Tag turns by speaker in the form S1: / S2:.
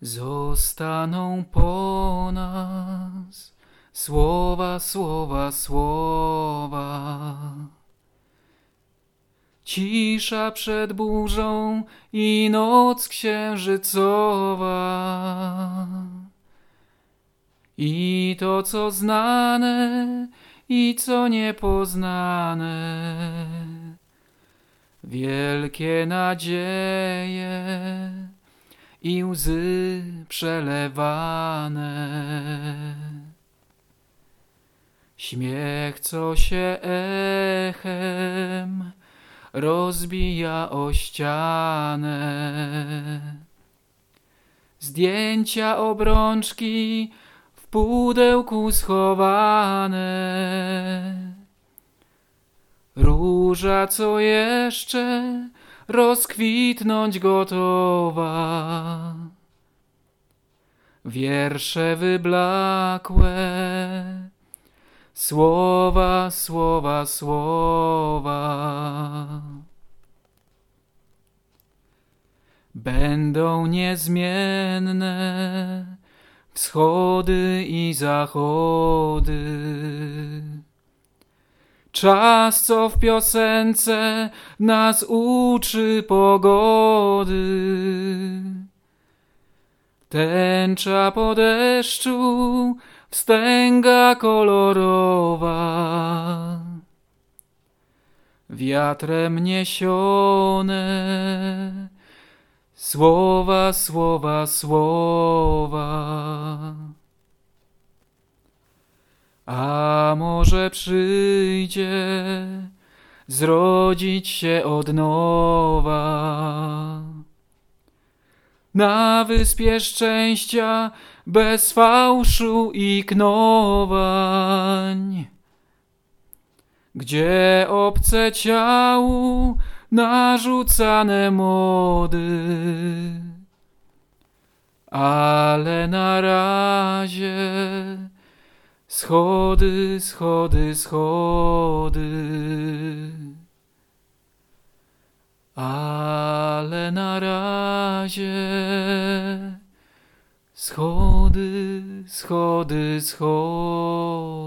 S1: Zostaną po nas słowa, słowa, słowa. Cisza przed burzą i noc księżycowa. I to, co znane, i co niepoznane. Wielkie nadzieje i łzy przelewane. Śmiech, co się echem rozbija o ścianę. Zdjęcia obrączki w pudełku schowane. Róża, co jeszcze rozkwitnąć gotowa. Wiersze wyblakłe, słowa, słowa, słowa. Będą niezmienne wschody i zachody. Czas, co w piosence nas uczy pogody. Tęcza po deszczu, wstęga kolorowa. Wiatrem niesione, słowa, słowa, słowa. A może przyjdzie zrodzić się od nowa. Na wyspie szczęścia bez fałszu i knowań, gdzie obce ciału narzucane mody. Ale na razie Schody, schody, schody. Ale na razie schody, schody, schody.